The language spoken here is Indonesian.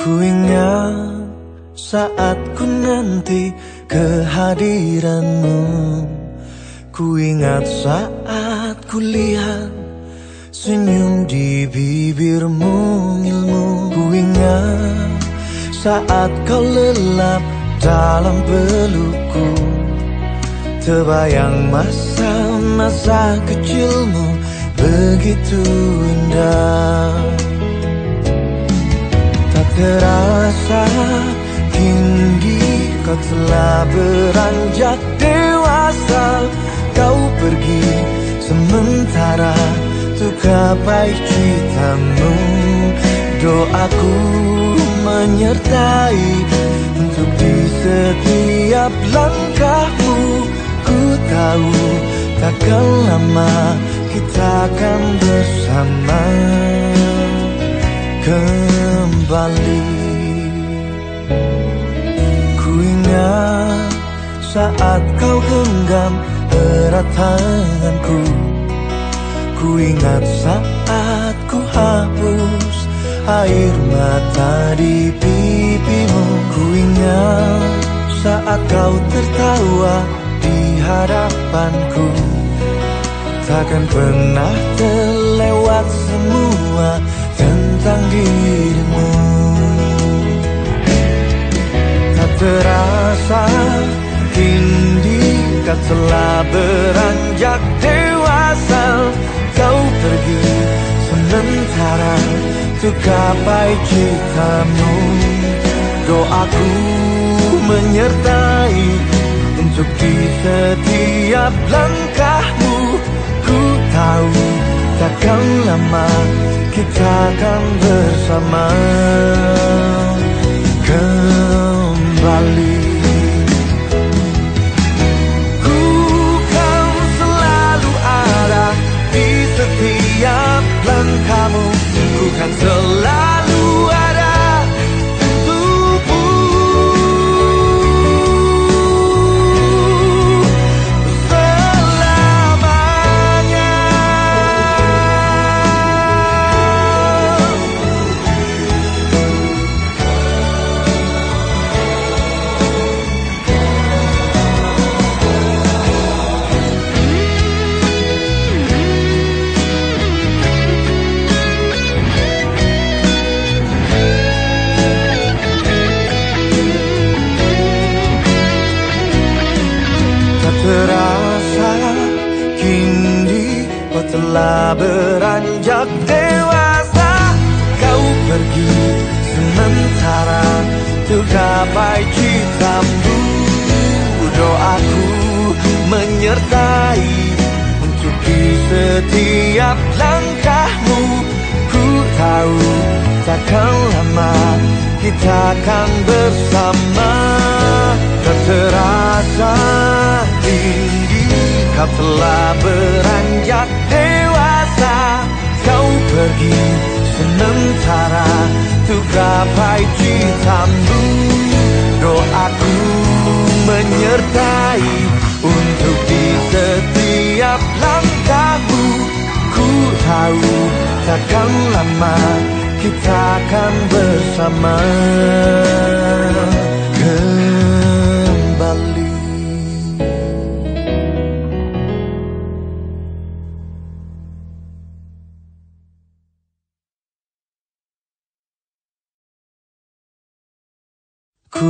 Ku ingat saat ku nanti kehadiranmu. Ku ingat saat ku lihat senyum di bibirmu ilmu Ku ingat saat kau lelap dalam pelukku. Terbayang masa-masa kecilmu begitu indah terasa kini kau telah beranjak dewasa. Kau pergi sementara untuk gapai citamu. Doaku menyertai untuk di setiap langkahmu. Ku tahu takkan lama kita akan bersama kembali. Ku ingat saat kau genggam erat tanganku. Ku ingat saat ku hapus air mata di pipimu. Ku ingat saat kau tertawa di hadapanku. Takkan pernah terlewat semua tentang dirimu. Tak terasa kini kau telah beranjak dewasa. Kau pergi sementara untuk gapai citamu. Doaku menyertai untuk di setiap langkahmu. Ku tahu takkan lama kita akan bersama telah beranjak dewasa Kau pergi sementara untuk gapai Doaku menyertai untuk di setiap langkahmu. Ku tahu takkan lama kita akan bersama. Tak terasa tinggi kau telah beranjak pergi sementara. Untuk gapai citamu Doaku menyertai untuk di setiap langkahmu. Ku tahu takkan lama kita akan bersama